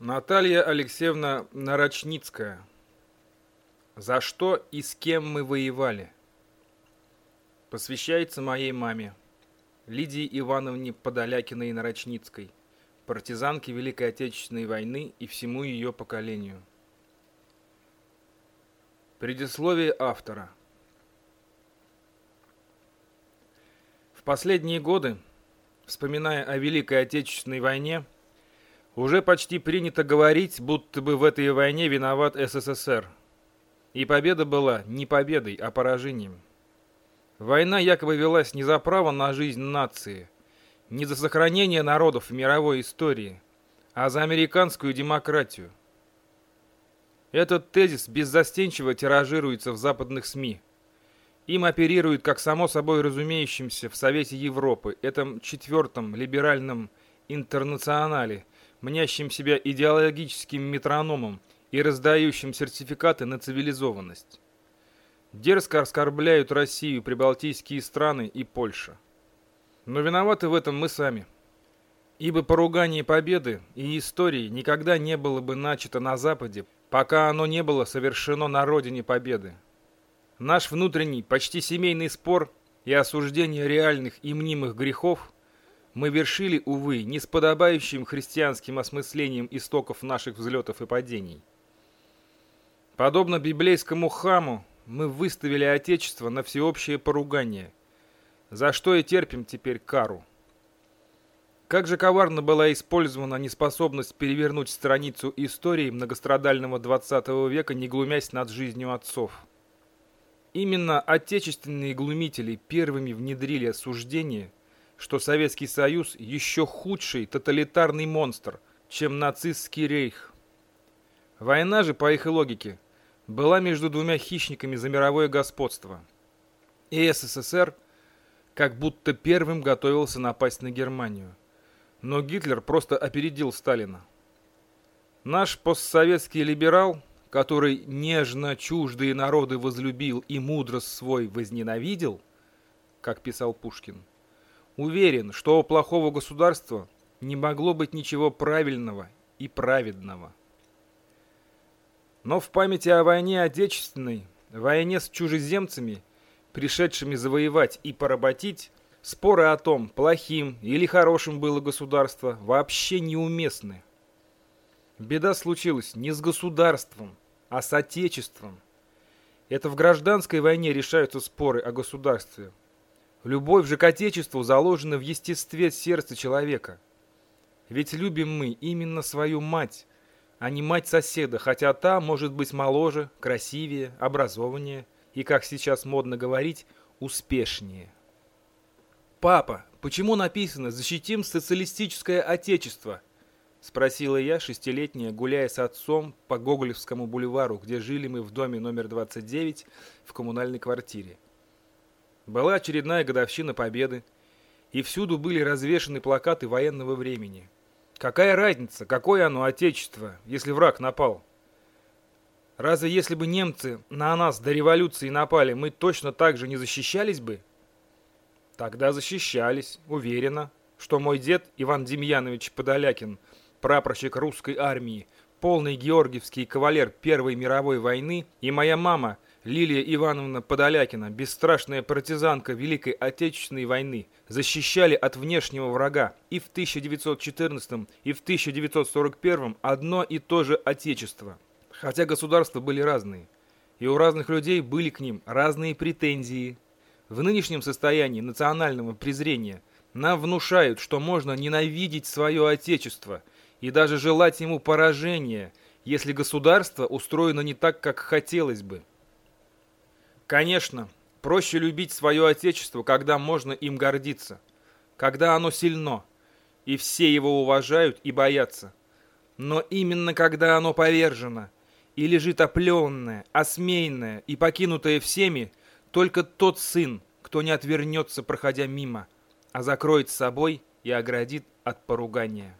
Наталья Алексеевна Нарочницкая. За что и с кем мы воевали? Посвящается моей маме, Лидии Ивановне Подолякиной Нарочницкой, партизанке Великой Отечественной войны и всему ее поколению. Предисловие автора. В последние годы, вспоминая о Великой Отечественной войне, уже почти принято говорить, будто бы в этой войне виноват СССР. И победа была не победой, а поражением. Война якобы велась не за право на жизнь нации, не за сохранение народов в мировой истории, а за американскую демократию. Этот тезис беззастенчиво тиражируется в западных СМИ. Им оперируют как само собой разумеющимся в Совете Европы, этом четвертом либеральном интернационале, мнящим себя идеологическим метрономом и раздающим сертификаты на цивилизованность. Дерзко оскорбляют Россию, прибалтийские страны и Польша. Но виноваты в этом мы сами. Ибо поругание победы и истории никогда не было бы начато на Западе, пока оно не было совершено на родине победы. Наш внутренний, почти семейный спор и осуждение реальных и мнимых грехов – мы вершили, увы, не с подобающим христианским осмыслением истоков наших взлетов и падений. Подобно библейскому хаму, мы выставили Отечество на всеобщее поругание, за что и терпим теперь кару. Как же коварно была использована неспособность перевернуть страницу истории многострадального XX века, не глумясь над жизнью отцов. Именно отечественные глумители первыми внедрили осуждение – что Советский Союз еще худший тоталитарный монстр, чем нацистский рейх. Война же, по их логике, была между двумя хищниками за мировое господство. И СССР как будто первым готовился напасть на Германию. Но Гитлер просто опередил Сталина. Наш постсоветский либерал, который нежно чуждые народы возлюбил и мудрость свой возненавидел, как писал Пушкин, Уверен, что у плохого государства не могло быть ничего правильного и праведного. Но в памяти о войне Отечественной, войне с чужеземцами, пришедшими завоевать и поработить, споры о том, плохим или хорошим было государство, вообще неуместны. Беда случилась не с государством, а с Отечеством. Это в гражданской войне решаются споры о государстве, Любовь же к Отечеству заложена в естестве сердца человека. Ведь любим мы именно свою мать, а не мать соседа, хотя та может быть моложе, красивее, образованнее и, как сейчас модно говорить, успешнее. «Папа, почему написано «Защитим социалистическое отечество»?» — спросила я, шестилетняя, гуляя с отцом по Гоголевскому бульвару, где жили мы в доме номер 29 в коммунальной квартире. Была очередная годовщина Победы, и всюду были развешаны плакаты военного времени. Какая разница, какое оно отечество, если враг напал? Разве если бы немцы на нас до революции напали, мы точно так же не защищались бы? Тогда защищались, уверенно, что мой дед Иван Демьянович Подолякин, прапорщик русской армии, полный георгиевский кавалер Первой мировой войны, и моя мама – Лилия Ивановна Подолякина, бесстрашная партизанка Великой Отечественной войны, защищали от внешнего врага и в 1914 и в 1941 одно и то же Отечество. Хотя государства были разные, и у разных людей были к ним разные претензии. В нынешнем состоянии национального презрения нам внушают, что можно ненавидеть свое Отечество и даже желать ему поражения, если государство устроено не так, как хотелось бы. Конечно, проще любить свое отечество, когда можно им гордиться, когда оно сильно, и все его уважают и боятся. Но именно когда оно повержено, и лежит опленное, осмеянное и покинутое всеми, только тот сын, кто не отвернется, проходя мимо, а закроет собой и оградит от поругания.